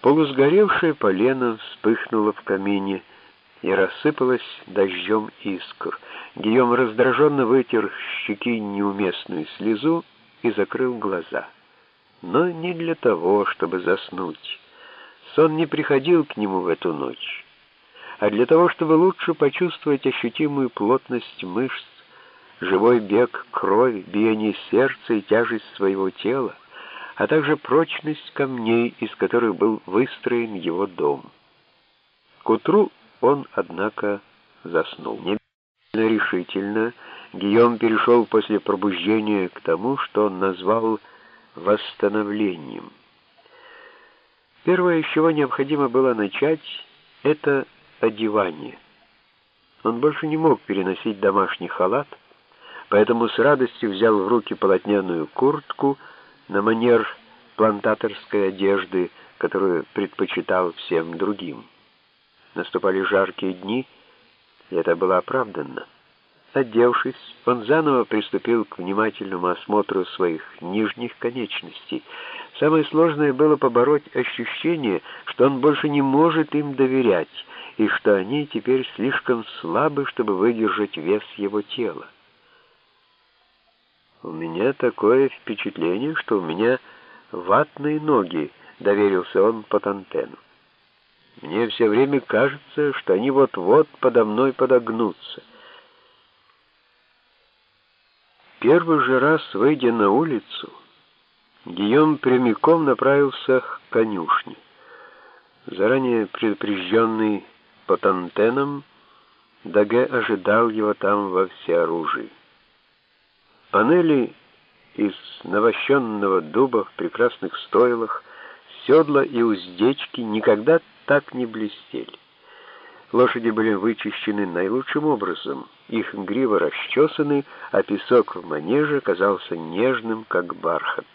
Полусгоревшее полено вспыхнуло в камине и рассыпалось дождем искр. Гийом раздраженно вытер щеки неуместную слезу и закрыл глаза. Но не для того, чтобы заснуть. Сон не приходил к нему в эту ночь, а для того, чтобы лучше почувствовать ощутимую плотность мышц, живой бег крови, биение сердца и тяжесть своего тела, а также прочность камней, из которых был выстроен его дом. К утру он, однако, заснул. Не решительно Гийом перешел после пробуждения к тому, что он назвал восстановлением. Первое, с чего необходимо было начать, это одевание. Он больше не мог переносить домашний халат, поэтому с радостью взял в руки полотняную куртку на манер плантаторской одежды, которую предпочитал всем другим. Наступали жаркие дни, и это было оправданно. Одевшись, он заново приступил к внимательному осмотру своих нижних конечностей. Самое сложное было побороть ощущение, что он больше не может им доверять, и что они теперь слишком слабы, чтобы выдержать вес его тела. «У меня такое впечатление, что у меня ватные ноги», — доверился он Патантену. «Мне все время кажется, что они вот-вот подо мной подогнутся». Первый же раз, выйдя на улицу, Гийом прямиком направился к конюшне. Заранее предупрежденный Патантеном, Даге ожидал его там во всеоружии. Панели из навощенного дуба в прекрасных стойлах, седла и уздечки никогда так не блестели. Лошади были вычищены наилучшим образом, их гривы расчесаны, а песок в манеже казался нежным, как бархат.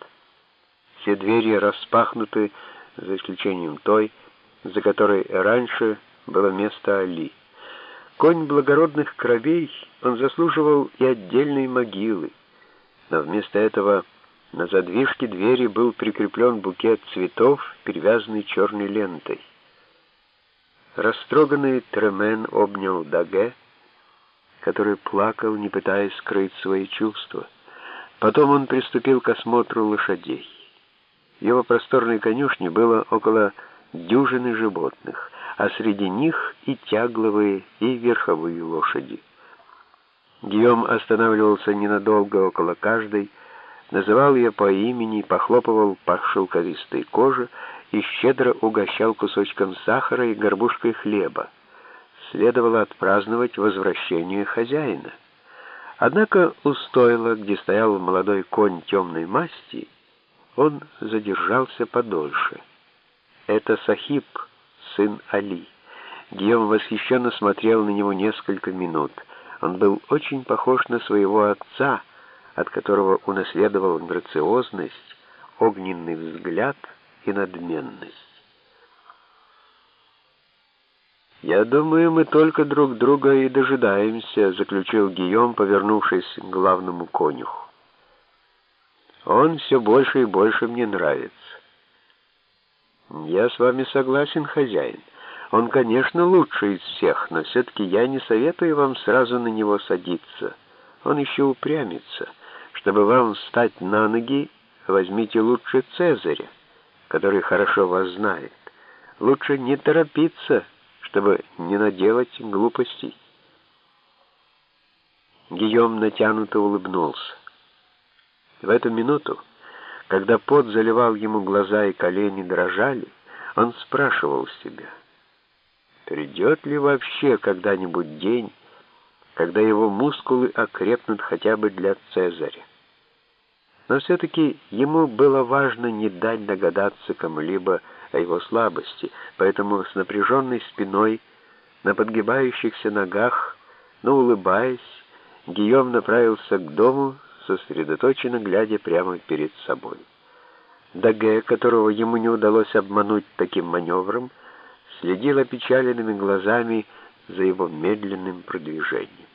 Все двери распахнуты, за исключением той, за которой раньше было место Али. Конь благородных кровей, он заслуживал и отдельной могилы но вместо этого на задвижке двери был прикреплен букет цветов, перевязанный черной лентой. Растроганный Тремен обнял Даге, который плакал, не пытаясь скрыть свои чувства. Потом он приступил к осмотру лошадей. В его просторной конюшне было около дюжины животных, а среди них и тягловые, и верховые лошади. Гийом останавливался ненадолго около каждой, называл ее по имени, похлопывал по шелковистой коже и щедро угощал кусочком сахара и горбушкой хлеба. Следовало отпраздновать возвращение хозяина. Однако у стойла, где стоял молодой конь темной масти, он задержался подольше. Это Сахиб, сын Али. Гийом восхищенно смотрел на него несколько минут — он был очень похож на своего отца, от которого унаследовал грациозность, огненный взгляд и надменность. «Я думаю, мы только друг друга и дожидаемся», — заключил Гийом, повернувшись к главному конюху. «Он все больше и больше мне нравится». «Я с вами согласен, хозяин». Он, конечно, лучший из всех, но все-таки я не советую вам сразу на него садиться. Он еще упрямится. Чтобы вам встать на ноги, возьмите лучше Цезаря, который хорошо вас знает. Лучше не торопиться, чтобы не наделать глупостей. Гийом натянуто улыбнулся. В эту минуту, когда пот заливал ему глаза и колени дрожали, он спрашивал себя — Придет ли вообще когда-нибудь день, когда его мускулы окрепнут хотя бы для Цезаря? Но все-таки ему было важно не дать догадаться кому-либо о его слабости, поэтому с напряженной спиной, на подгибающихся ногах, но улыбаясь, Гийом направился к дому, сосредоточенно глядя прямо перед собой. Даге, которого ему не удалось обмануть таким маневром, следил опечаленными глазами за его медленным продвижением.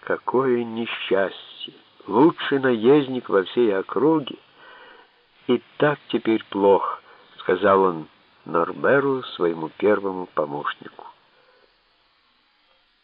Какое несчастье! Лучший наездник во всей округе. И так теперь плохо, сказал он Норберу, своему первому помощнику.